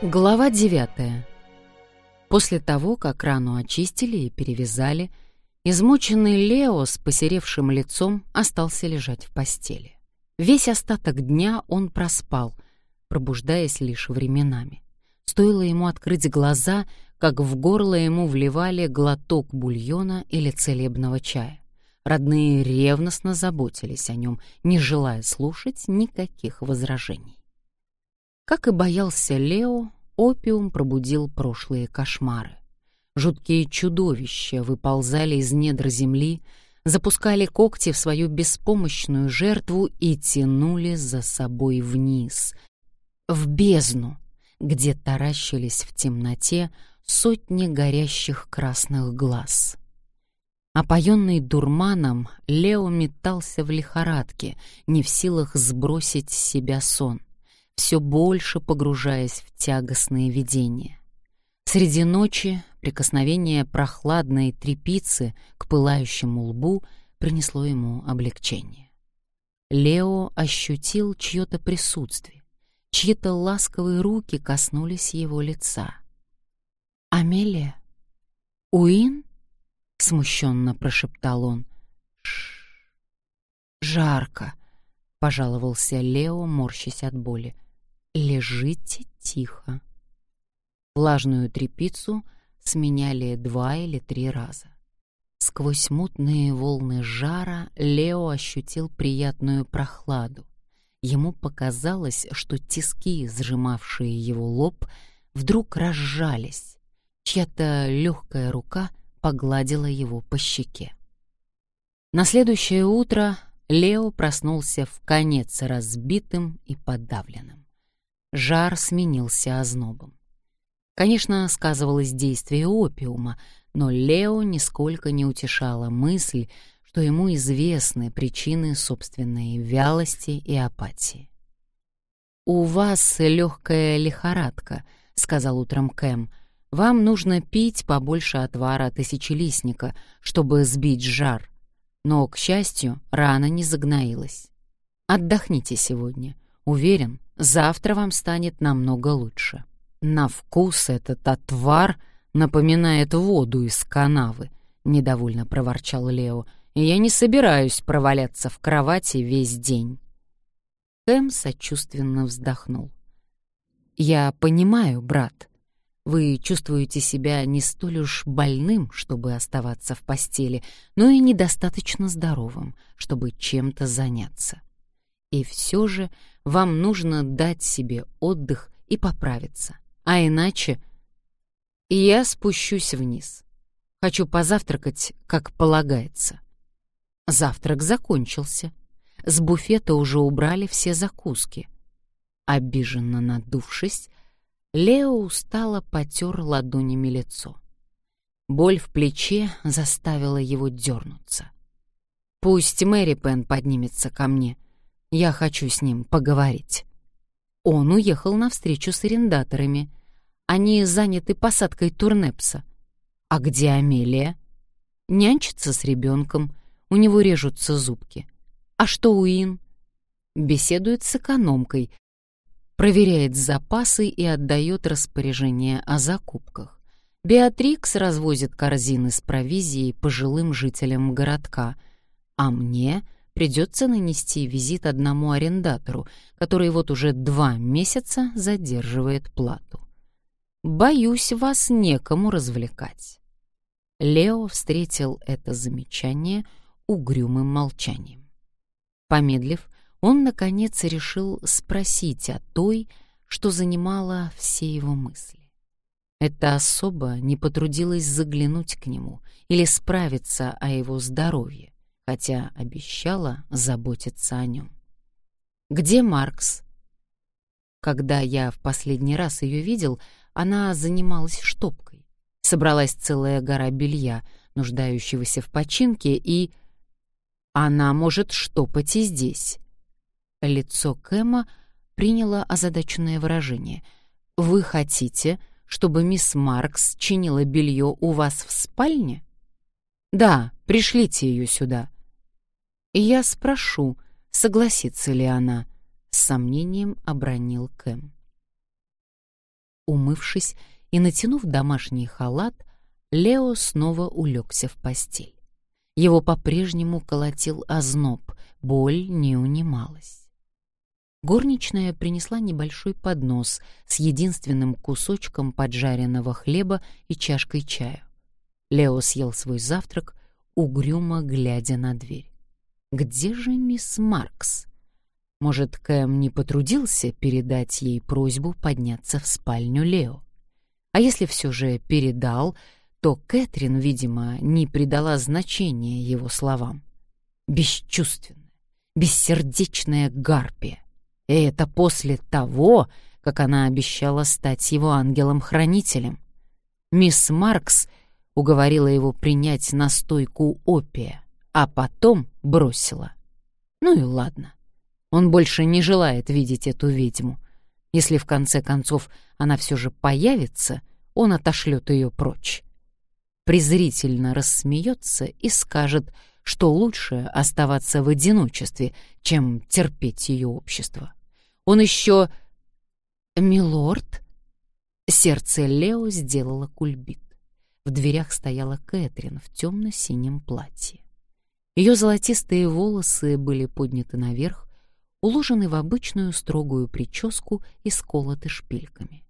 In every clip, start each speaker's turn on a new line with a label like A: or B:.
A: Глава 9. После того, как рану очистили и перевязали, измученный Лео с посеревшим лицом остался лежать в постели. Весь остаток дня он проспал, пробуждаясь лишь временами. Стоило ему открыть глаза, как в горло ему вливали глоток бульона или целебного чая. Родные ревностно заботились о нем, не желая слушать никаких возражений. Как и боялся Лео, опиум пробудил прошлые кошмары. Жуткие чудовища выползали из недр земли, запускали когти в свою беспомощную жертву и тянули за собой вниз, в бездну, где таращились в темноте сотни горящих красных глаз. Опоенный дурманом, Лео метался в лихорадке, не в силах сбросить с себя сон все больше погружаясь в тягостные видения. Среди ночи прикосновение прохладной трепицы к пылающему лбу принесло ему облегчение. Лео ощутил чье-то присутствие, чьи-то ласковые руки коснулись его лица. «Амелия? Уин?» — смущенно прошептал он. «Ш «Жарко», — пожаловался Лео, морщась от боли. Лежите тихо. Влажную трепицу сменяли два или три раза. Сквозь мутные волны жара Лео ощутил приятную прохладу. Ему показалось, что тиски, сжимавшие его лоб, вдруг разжались. Чья-то легкая рука погладила его по щеке. На следующее утро Лео проснулся в конец разбитым и подавленным. Жар сменился ознобом. Конечно, сказывалось действие опиума, но Лео нисколько не утешала мысль, что ему известны причины собственной вялости и апатии. «У вас легкая лихорадка», — сказал утром Кэм. «Вам нужно пить побольше отвара тысячелистника, чтобы сбить жар. Но, к счастью, рана не загноилась. Отдохните сегодня. Уверен, завтра вам станет намного лучше. На вкус этот отвар напоминает воду из канавы, недовольно проворчал Лео. Я не собираюсь проваляться в кровати весь день. Кэм сочувственно вздохнул. Я понимаю, брат. Вы чувствуете себя не столь уж больным, чтобы оставаться в постели, но и недостаточно здоровым, чтобы чем-то заняться. И все же вам нужно дать себе отдых и поправиться. А иначе я спущусь вниз. Хочу позавтракать, как полагается. Завтрак закончился. С буфета уже убрали все закуски. Обиженно надувшись, Лео устало потер ладонями лицо. Боль в плече заставила его дернуться. «Пусть Мэри Пен поднимется ко мне», я хочу с ним поговорить. Он уехал на встречу с арендаторами. Они заняты посадкой турнепса. А где Амелия? Нянчится с ребенком, у него режутся зубки. А что Уин? Беседует с экономкой, проверяет запасы и отдает распоряжение о закупках. Беатрикс развозит корзины с провизией пожилым жителям городка, а мне — придется нанести визит одному арендатору, который вот уже два месяца задерживает плату. Боюсь, вас некому развлекать. Лео встретил это замечание угрюмым молчанием. Помедлив, он наконец решил спросить о той, что занимала все его мысли. Эта особа не потрудилась заглянуть к нему или справиться о его здоровье хотя обещала заботиться о нем. «Где Маркс?» Когда я в последний раз ее видел, она занималась штопкой. Собралась целая гора белья, нуждающегося в починке, и... Она может штопать и здесь. Лицо Кэма приняло озадаченное выражение. «Вы хотите, чтобы мисс Маркс чинила белье у вас в спальне?» «Да, пришлите ее сюда», и я спрошу, согласится ли она, с сомнением обронил Кэм. Умывшись и натянув домашний халат, Лео снова улегся в постель. Его по-прежнему колотил озноб, боль не унималась. Горничная принесла небольшой поднос с единственным кусочком поджаренного хлеба и чашкой чая. Лео съел свой завтрак, угрюмо глядя на дверь. Где же мисс Маркс? Может, Кэм не потрудился передать ей просьбу подняться в спальню Лео? А если все же передал, то Кэтрин, видимо, не придала значения его словам. Бесчувственная, бессердечная гарпия. И это после того, как она обещала стать его ангелом-хранителем. Мисс Маркс уговорила его принять настойку опия, а потом бросила. Ну и ладно. Он больше не желает видеть эту ведьму. Если в конце концов она все же появится, он отошлет ее прочь. Презрительно рассмеется и скажет, что лучше оставаться в одиночестве, чем терпеть ее общество. Он еще... «Милорд?» Сердце Лео сделало кульбит. В дверях стояла Кэтрин в темно-синем платье. Ее золотистые волосы были подняты наверх, уложены в обычную строгую прическу и сколоты шпильками.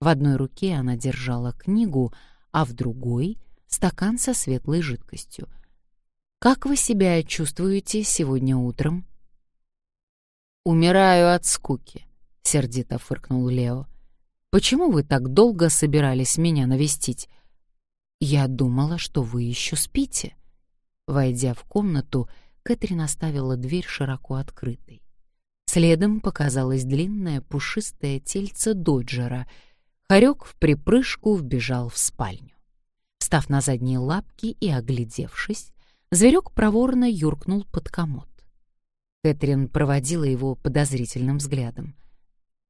A: В одной руке она держала книгу, а в другой — стакан со светлой жидкостью. «Как вы себя чувствуете сегодня утром?» «Умираю от скуки», — сердито фыркнул Лео. «Почему вы так долго собирались меня навестить?» «Я думала, что вы еще спите». Войдя в комнату, Кэтрин оставила дверь широко открытой. Следом показалось длинное пушистое тельце Доджера. Хорек в припрыжку вбежал в спальню. Встав на задние лапки и оглядевшись, зверек проворно юркнул под комод. Кэтрин проводила его подозрительным взглядом.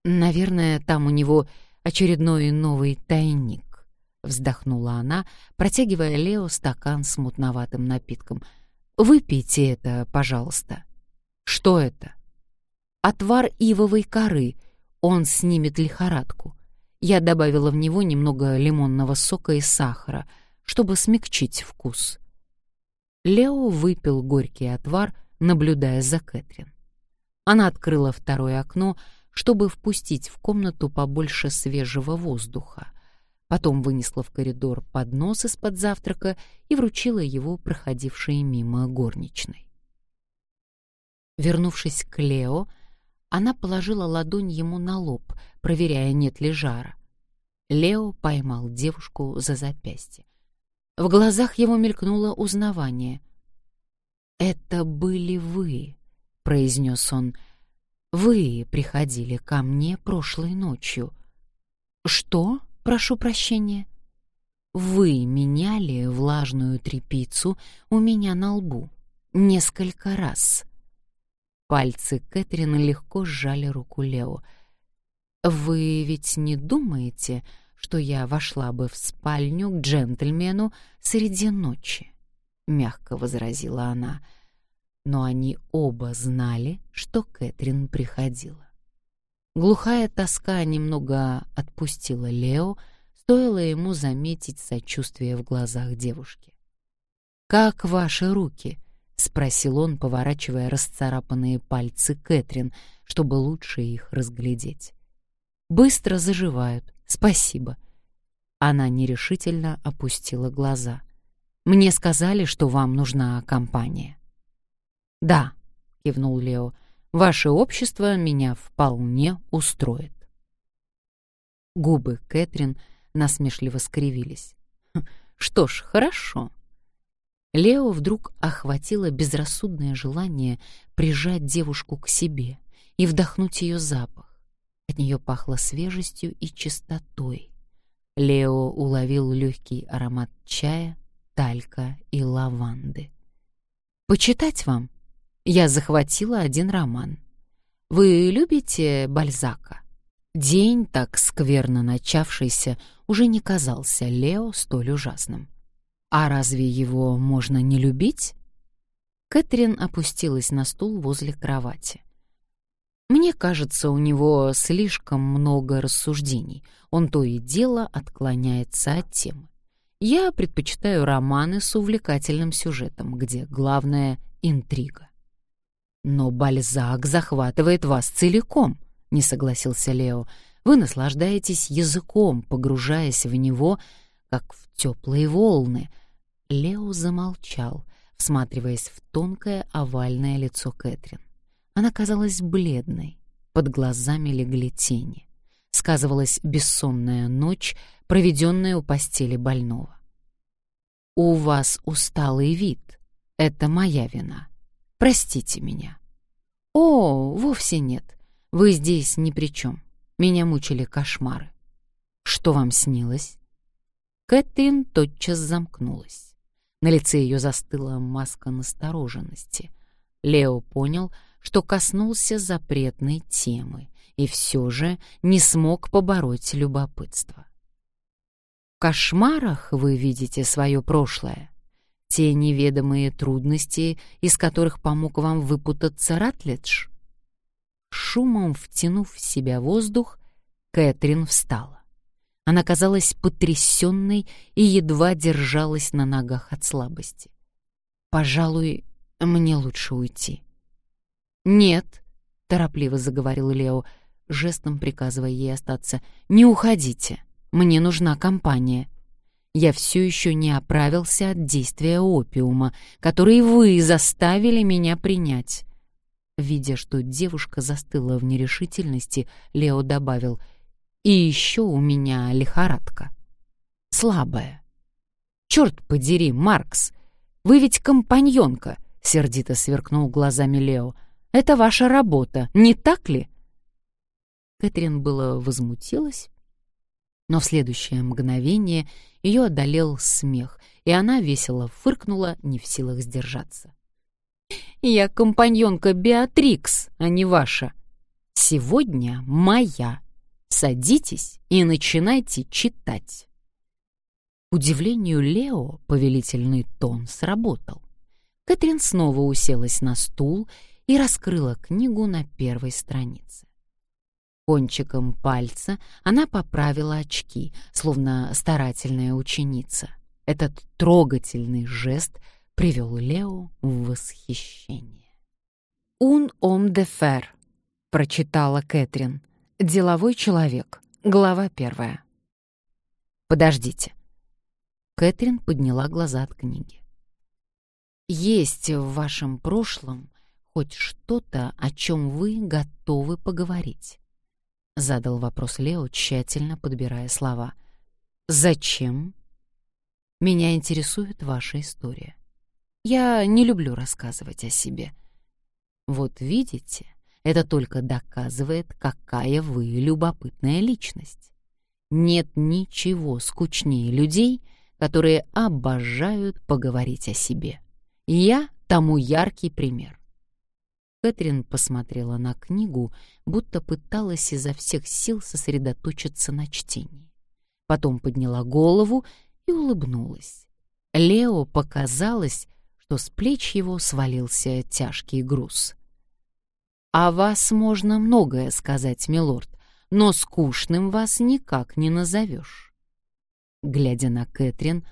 A: «Наверное, там у него очередной новый тайник» вздохнула она, протягивая Лео стакан с мутноватым напитком. Выпейте это, пожалуйста. Что это? Отвар ивовой коры. Он снимет лихорадку. Я добавила в него немного лимонного сока и сахара, чтобы смягчить вкус. Лео выпил горький отвар, наблюдая за Кэтрин. Она открыла второе окно, чтобы впустить в комнату побольше свежего воздуха потом вынесла в коридор поднос из-под завтрака и вручила его проходившей мимо горничной. Вернувшись к Лео, она положила ладонь ему на лоб, проверяя, нет ли жара. Лео поймал девушку за запястье. В глазах его мелькнуло узнавание. «Это были вы», — произнес он. «Вы приходили ко мне прошлой ночью». «Что?» Прошу прощения. Вы меняли влажную трепицу у меня на лбу несколько раз. Пальцы Кэтрин легко сжали руку Лео. Вы ведь не думаете, что я вошла бы в спальню к джентльмену среди ночи? мягко возразила она. Но они оба знали, что Кэтрин приходила. Глухая тоска немного отпустила Лео, стоило ему заметить сочувствие в глазах девушки. «Как ваши руки?» — спросил он, поворачивая расцарапанные пальцы Кэтрин, чтобы лучше их разглядеть. «Быстро заживают, спасибо». Она нерешительно опустила глаза. «Мне сказали, что вам нужна компания». «Да», — кивнул Лео, Ваше общество меня вполне устроит. Губы Кэтрин насмешливо скривились. «Хм, что ж, хорошо. Лео вдруг охватило безрассудное желание прижать девушку к себе и вдохнуть ее запах. От нее пахло свежестью и чистотой. Лео уловил легкий аромат чая, талька и лаванды. «Почитать вам?» Я захватила один роман. Вы любите Бальзака? День, так скверно начавшийся, уже не казался Лео столь ужасным. А разве его можно не любить? Кэтрин опустилась на стул возле кровати. Мне кажется, у него слишком много рассуждений. Он то и дело отклоняется от темы. Я предпочитаю романы с увлекательным сюжетом, где главное — интрига. «Но Бальзак захватывает вас целиком», — не согласился Лео. «Вы наслаждаетесь языком, погружаясь в него, как в теплые волны». Лео замолчал, всматриваясь в тонкое овальное лицо Кэтрин. Она казалась бледной, под глазами легли тени. Сказывалась бессонная ночь, проведенная у постели больного. «У вас усталый вид. Это моя вина. Простите меня». «О, вовсе нет. Вы здесь ни при чем. Меня мучили кошмары. Что вам снилось?» Кэтрин тотчас замкнулась. На лице ее застыла маска настороженности. Лео понял, что коснулся запретной темы и все же не смог побороть любопытство. В кошмарах вы видите свое прошлое, те неведомые трудности, из которых помог вам выпутаться Ратледж. Шумом втянув в себя воздух, Кэтрин встала. Она казалась потрясенной и едва держалась на ногах от слабости. «Пожалуй, мне лучше уйти». «Нет», — торопливо заговорил Лео, жестом приказывая ей остаться, — «не уходите, мне нужна компания. Я все еще не оправился от действия опиума, который вы заставили меня принять». Видя, что девушка застыла в нерешительности, Лео добавил, «И еще у меня лихорадка. Слабая». «Черт подери, Маркс, вы ведь компаньонка», — сердито сверкнул глазами Лео. Это ваша работа, не так ли?» Кэтрин было возмутилась, но в следующее мгновение ее одолел смех, и она весело фыркнула, не в силах сдержаться. «Я компаньонка Беатрикс, а не ваша. Сегодня моя. Садитесь и начинайте читать». К удивлению Лео повелительный тон сработал. Кэтрин снова уселась на стул и раскрыла книгу на первой странице. Кончиком пальца она поправила очки, словно старательная ученица. Этот трогательный жест привел Лео в восхищение. «Un homme de fer», — прочитала Кэтрин. «Деловой человек». Глава первая. «Подождите». Кэтрин подняла глаза от книги. «Есть в вашем прошлом хоть что-то, о чем вы готовы поговорить?» — задал вопрос Лео, тщательно подбирая слова. «Зачем?» «Меня интересует ваша история. Я не люблю рассказывать о себе. Вот видите, это только доказывает, какая вы любопытная личность. Нет ничего скучнее людей, которые обожают поговорить о себе. Я тому яркий пример. Кэтрин посмотрела на книгу, будто пыталась изо всех сил сосредоточиться на чтении. Потом подняла голову и улыбнулась. Лео показалось, что с плеч его свалился тяжкий груз. «О вас можно многое сказать, милорд, но скучным вас никак не назовешь». Глядя на Кэтрин,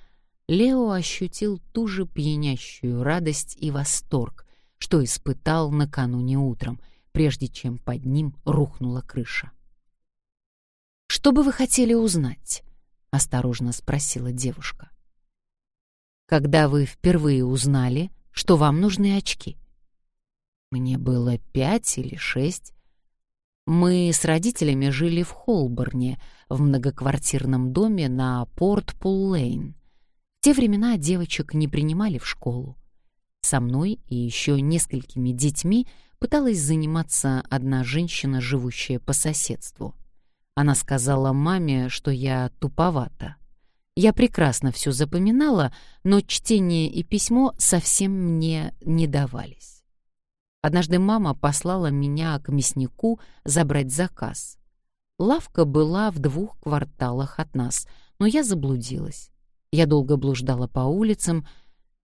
A: Лео ощутил ту же пьянящую радость и восторг, что испытал накануне утром, прежде чем под ним рухнула крыша. «Что бы вы хотели узнать?» — осторожно спросила девушка. «Когда вы впервые узнали, что вам нужны очки?» «Мне было пять или шесть. Мы с родителями жили в Холборне, в многоквартирном доме на Порт-Пул-Лейн. В те времена девочек не принимали в школу. Со мной и еще несколькими детьми пыталась заниматься одна женщина, живущая по соседству. Она сказала маме, что я туповата. Я прекрасно все запоминала, но чтение и письмо совсем мне не давались. Однажды мама послала меня к мяснику забрать заказ. Лавка была в двух кварталах от нас, но я заблудилась. Я долго блуждала по улицам,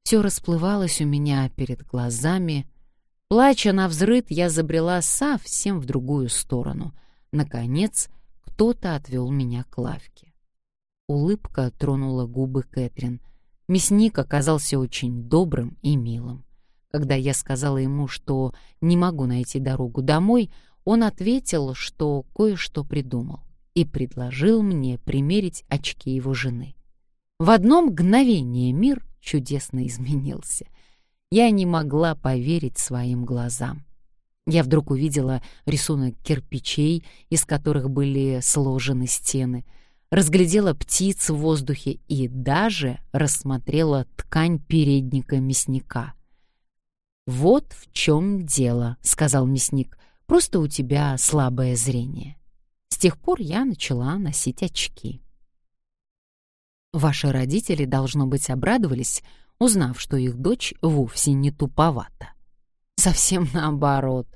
A: все расплывалось у меня перед глазами. Плача на взрыд, я забрела совсем в другую сторону. Наконец, кто-то отвел меня к лавке. Улыбка тронула губы Кэтрин. Мясник оказался очень добрым и милым. Когда я сказала ему, что не могу найти дорогу домой, он ответил, что кое-что придумал и предложил мне примерить очки его жены. В одно мгновение мир чудесно изменился. Я не могла поверить своим глазам. Я вдруг увидела рисунок кирпичей, из которых были сложены стены, разглядела птиц в воздухе и даже рассмотрела ткань передника мясника. «Вот в чем дело», — сказал мясник, — «просто у тебя слабое зрение». С тех пор я начала носить очки. Ваши родители, должно быть, обрадовались, узнав, что их дочь вовсе не туповата. Совсем наоборот.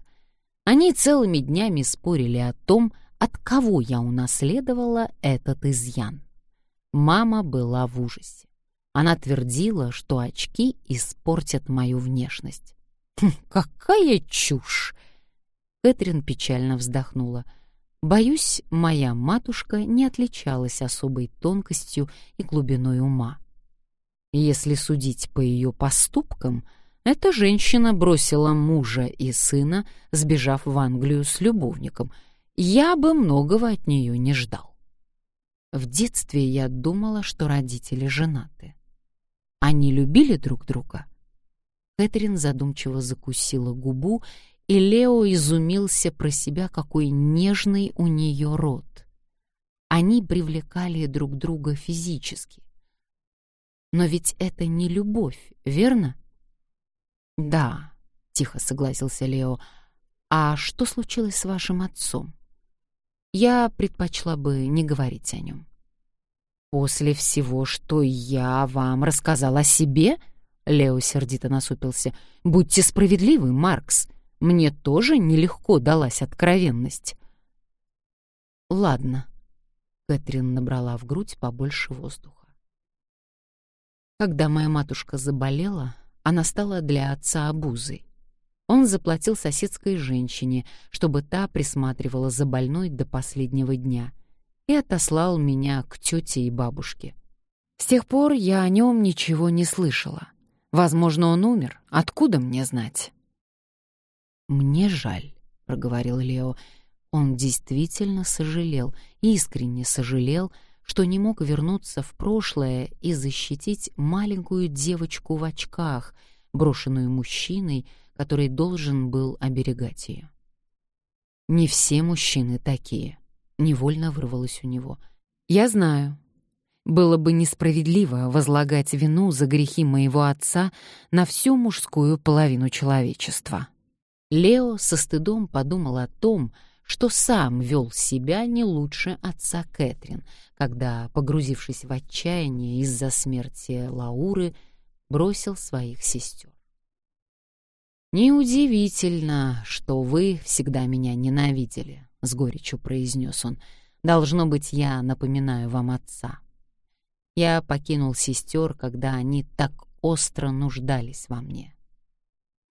A: Они целыми днями спорили о том, от кого я унаследовала этот изъян. Мама была в ужасе. Она твердила, что очки испортят мою внешность. Хм, «Какая чушь!» Кэтрин печально вздохнула. Боюсь, моя матушка не отличалась особой тонкостью и глубиной ума. Если судить по ее поступкам, эта женщина бросила мужа и сына, сбежав в Англию с любовником. Я бы многого от нее не ждал. В детстве я думала, что родители женаты. Они любили друг друга. Кэтрин задумчиво закусила губу и Лео изумился про себя, какой нежный у нее рот. Они привлекали друг друга физически. Но ведь это не любовь, верно? Да, тихо согласился Лео. А что случилось с вашим отцом? Я предпочла бы не говорить о нем. После всего, что я вам рассказал о себе, Лео сердито насупился. Будьте справедливы, Маркс. Мне тоже нелегко далась откровенность. Ладно. Кэтрин набрала в грудь побольше воздуха. Когда моя матушка заболела, она стала для отца обузой. Он заплатил соседской женщине, чтобы та присматривала за больной до последнего дня, и отослал меня к тете и бабушке. С тех пор я о нем ничего не слышала. Возможно, он умер. Откуда мне знать? «Мне жаль», — проговорил Лео. Он действительно сожалел, искренне сожалел, что не мог вернуться в прошлое и защитить маленькую девочку в очках, брошенную мужчиной, который должен был оберегать ее. «Не все мужчины такие», — невольно вырвалось у него. «Я знаю. Было бы несправедливо возлагать вину за грехи моего отца на всю мужскую половину человечества». Лео со стыдом подумал о том, что сам вел себя не лучше отца Кэтрин, когда, погрузившись в отчаяние из-за смерти Лауры, бросил своих сестер. «Неудивительно, что вы всегда меня ненавидели», — с горечью произнес он. «Должно быть, я напоминаю вам отца. Я покинул сестер, когда они так остро нуждались во мне.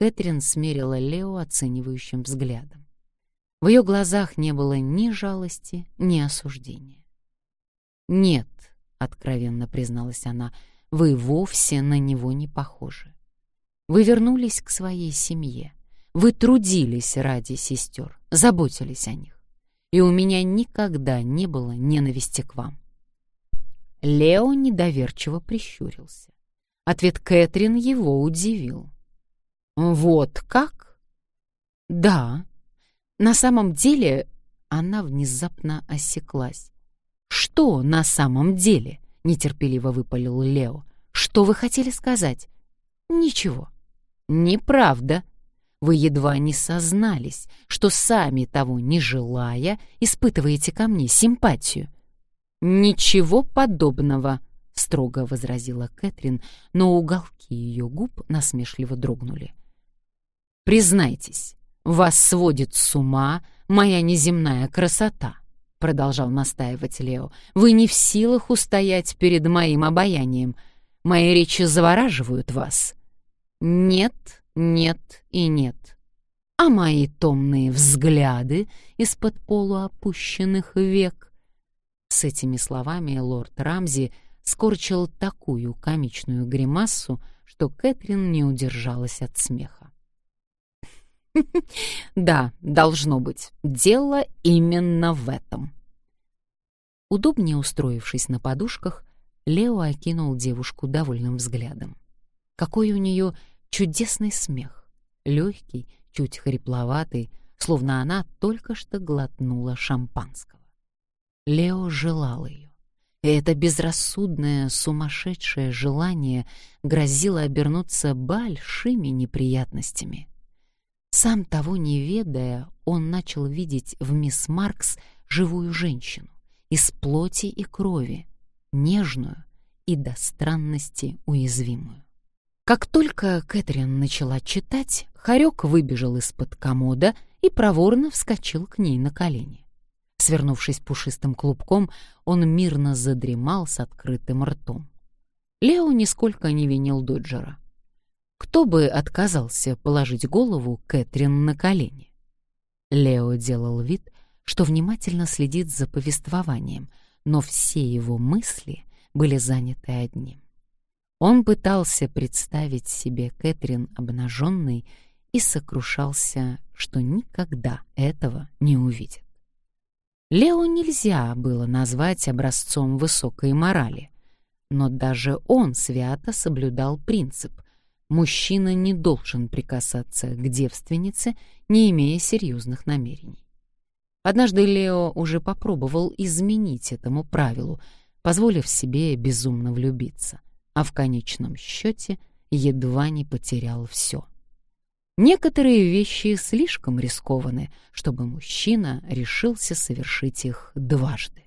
A: Кэтрин смерила Лео оценивающим взглядом. В ее глазах не было ни жалости, ни осуждения. «Нет», — откровенно призналась она, — «вы вовсе на него не похожи. Вы вернулись к своей семье, вы трудились ради сестер, заботились о них, и у меня никогда не было ненависти к вам». Лео недоверчиво прищурился. Ответ Кэтрин его удивил. Вот как? Да. На самом деле она внезапно осеклась. Что на самом деле? нетерпеливо выпалил Лео. Что вы хотели сказать? Ничего. Неправда. Вы едва не сознались, что сами того не желая, испытываете ко мне симпатию. Ничего подобного, строго возразила Кэтрин, но уголки ее губ насмешливо дрогнули. Признайтесь, вас сводит с ума моя неземная красота, продолжал настаивать Лео. Вы не в силах устоять перед моим обаянием. Мои речи завораживают вас. Нет, нет и нет. а мои томные взгляды из-под полуопущенных век. С этими словами лорд Рамзи скорчил такую комичную гримассу, что Кэтрин не удержалась от смеха. «Да, должно быть, дело именно в этом». Удобнее устроившись на подушках, Лео окинул девушку довольным взглядом. Какой у нее чудесный смех, легкий, чуть хрипловатый, словно она только что глотнула шампанского. Лео желал ее. Это безрассудное, сумасшедшее желание грозило обернуться большими неприятностями. Сам того не ведая, он начал видеть в мисс Маркс живую женщину, из плоти и крови, нежную и до странности уязвимую. Как только Кэтрин начала читать, Харек выбежал из-под комода и проворно вскочил к ней на колени. Свернувшись пушистым клубком, он мирно задремал с открытым ртом. Лео нисколько не винил Доджера. Кто бы отказался положить голову Кэтрин на колени? Лео делал вид, что внимательно следит за повествованием, но все его мысли были заняты одним. Он пытался представить себе Кэтрин обнаженной и сокрушался, что никогда этого не увидит. Лео нельзя было назвать образцом высокой морали, но даже он свято соблюдал принцип «мужчина не должен прикасаться к девственнице, не имея серьезных намерений». Однажды Лео уже попробовал изменить этому правилу, позволив себе безумно влюбиться, а в конечном счете едва не потерял все. Некоторые вещи слишком рискованы, чтобы мужчина решился совершить их дважды.